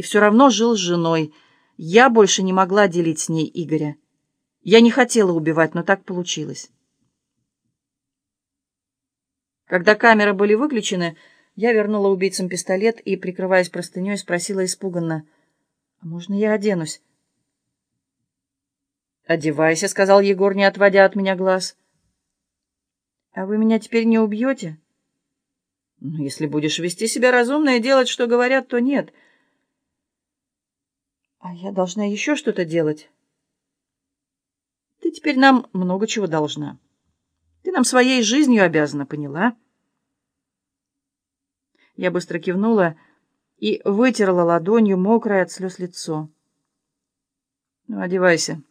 и все равно жил с женой. Я больше не могла делить с ней Игоря. Я не хотела убивать, но так получилось. Когда камеры были выключены, я вернула убийцам пистолет и, прикрываясь простыней, спросила испуганно, «А можно я оденусь?» «Одевайся», — сказал Егор, не отводя от меня глаз. «А вы меня теперь не убьете?» «Ну, если будешь вести себя разумно и делать, что говорят, то нет». «А я должна еще что-то делать?» «Ты теперь нам много чего должна». Ты нам своей жизнью обязана, поняла?» Я быстро кивнула и вытерла ладонью мокрое от слез лицо. «Ну, одевайся.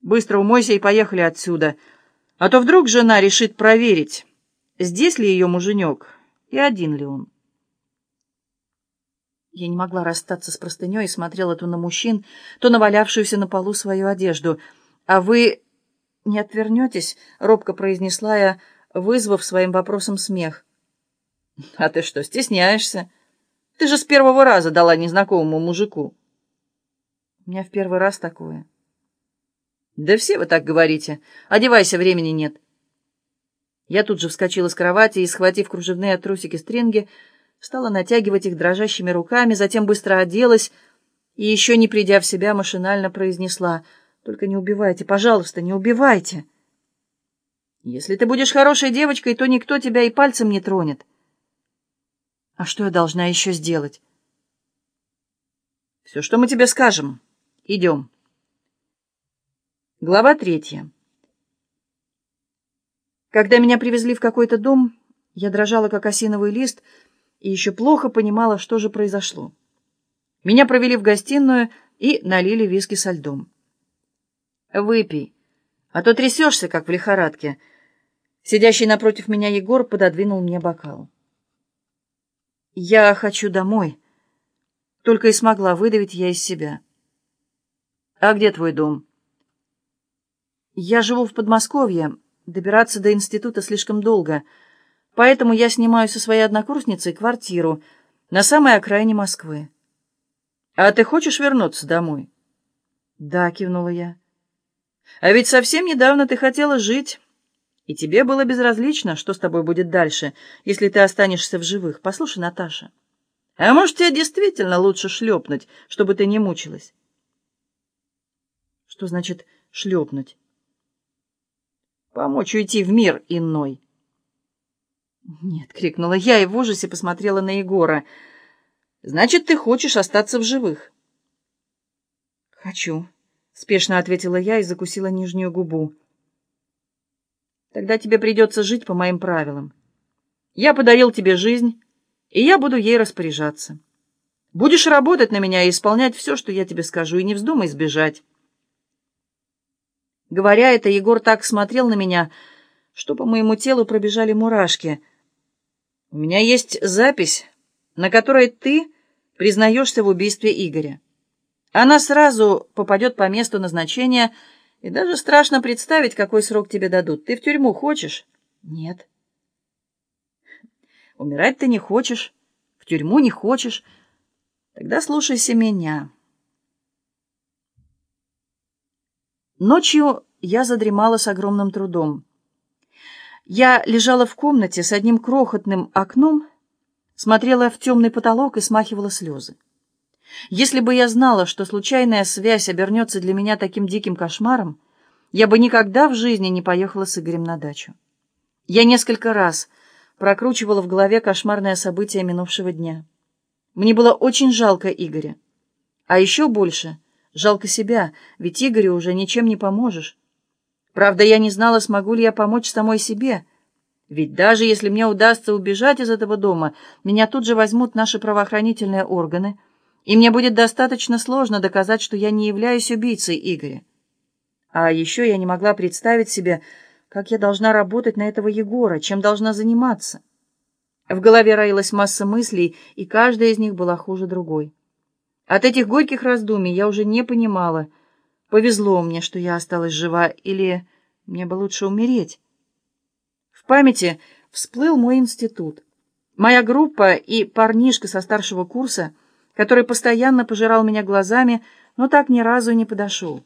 Быстро умойся и поехали отсюда. А то вдруг жена решит проверить, здесь ли ее муженек и один ли он». Я не могла расстаться с простыней и смотрела то на мужчин, то на валявшуюся на полу свою одежду. «А вы «Не отвернетесь?» — робко произнесла я, вызвав своим вопросом смех. «А ты что, стесняешься? Ты же с первого раза дала незнакомому мужику». «У меня в первый раз такое». «Да все вы так говорите. Одевайся, времени нет». Я тут же вскочила с кровати и, схватив кружевные трусики стринги, стала натягивать их дрожащими руками, затем быстро оделась и, еще не придя в себя, машинально произнесла — только не убивайте, пожалуйста, не убивайте. Если ты будешь хорошей девочкой, то никто тебя и пальцем не тронет. А что я должна еще сделать? Все, что мы тебе скажем. Идем. Глава третья. Когда меня привезли в какой-то дом, я дрожала, как осиновый лист, и еще плохо понимала, что же произошло. Меня провели в гостиную и налили виски со льдом. «Выпей, а то трясешься, как в лихорадке». Сидящий напротив меня Егор пододвинул мне бокал. «Я хочу домой», — только и смогла выдавить я из себя. «А где твой дом?» «Я живу в Подмосковье. Добираться до института слишком долго, поэтому я снимаю со своей однокурсницей квартиру на самой окраине Москвы». «А ты хочешь вернуться домой?» «Да», — кивнула я. А ведь совсем недавно ты хотела жить, и тебе было безразлично, что с тобой будет дальше, если ты останешься в живых. Послушай, Наташа, а может, тебе действительно лучше шлепнуть, чтобы ты не мучилась? Что значит шлепнуть? Помочь уйти в мир иной. «Нет!» — крикнула я и в ужасе посмотрела на Егора. «Значит, ты хочешь остаться в живых?» «Хочу», Спешно ответила я и закусила нижнюю губу. Тогда тебе придется жить по моим правилам. Я подарил тебе жизнь, и я буду ей распоряжаться. Будешь работать на меня и исполнять все, что я тебе скажу, и не вздумай сбежать. Говоря это, Егор так смотрел на меня, что по моему телу пробежали мурашки. У меня есть запись, на которой ты признаешься в убийстве Игоря. Она сразу попадет по месту назначения, и даже страшно представить, какой срок тебе дадут. Ты в тюрьму хочешь? Нет. Умирать ты не хочешь, в тюрьму не хочешь. Тогда слушайся меня. Ночью я задремала с огромным трудом. Я лежала в комнате с одним крохотным окном, смотрела в темный потолок и смахивала слезы. Если бы я знала, что случайная связь обернется для меня таким диким кошмаром, я бы никогда в жизни не поехала с Игорем на дачу. Я несколько раз прокручивала в голове кошмарное событие минувшего дня. Мне было очень жалко Игоря. А еще больше жалко себя, ведь Игорю уже ничем не поможешь. Правда, я не знала, смогу ли я помочь самой себе. Ведь даже если мне удастся убежать из этого дома, меня тут же возьмут наши правоохранительные органы — и мне будет достаточно сложно доказать, что я не являюсь убийцей Игоря. А еще я не могла представить себе, как я должна работать на этого Егора, чем должна заниматься. В голове роилась масса мыслей, и каждая из них была хуже другой. От этих горьких раздумий я уже не понимала, повезло мне, что я осталась жива, или мне бы лучше умереть. В памяти всплыл мой институт. Моя группа и парнишка со старшего курса — который постоянно пожирал меня глазами, но так ни разу не подошел.